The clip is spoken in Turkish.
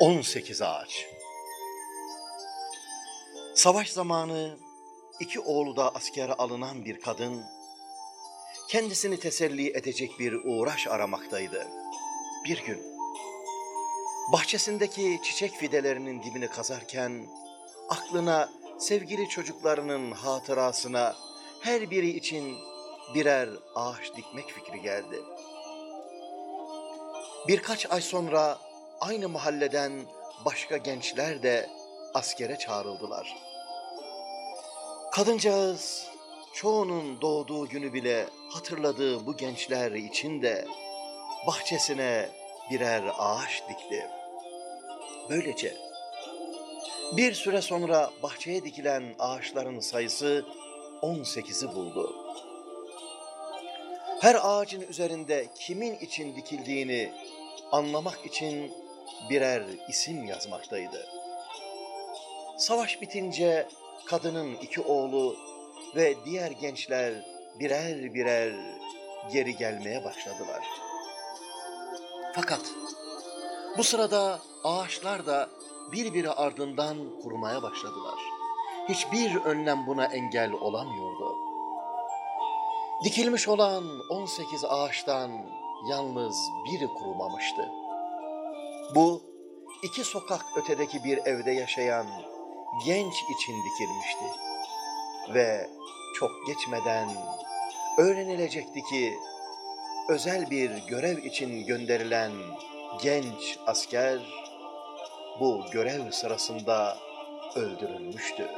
18 ağaç. Savaş zamanı iki oğlu da askere alınan bir kadın kendisini teselli edecek bir uğraş aramaktaydı. Bir gün bahçesindeki çiçek fidelerinin dibini kazarken aklına sevgili çocuklarının hatırasına her biri için birer ağaç dikmek fikri geldi. Birkaç ay sonra aynı mahalleden başka gençler de askere çağrıldılar. Kadıncağız çoğunun doğduğu günü bile hatırladığı bu gençler için de bahçesine birer ağaç dikti. Böylece bir süre sonra bahçeye dikilen ağaçların sayısı 18'i buldu. Her ağacın üzerinde kimin için dikildiğini anlamak için birer isim yazmaktaydı. Savaş bitince kadının iki oğlu ve diğer gençler birer birer geri gelmeye başladılar. Fakat bu sırada ağaçlar da birbiri ardından kurumaya başladılar. Hiçbir önlem buna engel olamıyordu. Dikilmiş olan 18 ağaçtan yalnız biri kurumamıştı. Bu iki sokak ötedeki bir evde yaşayan genç için dikilmişti. Ve çok geçmeden öğrenilecekti ki özel bir görev için gönderilen genç asker bu görev sırasında öldürülmüştü.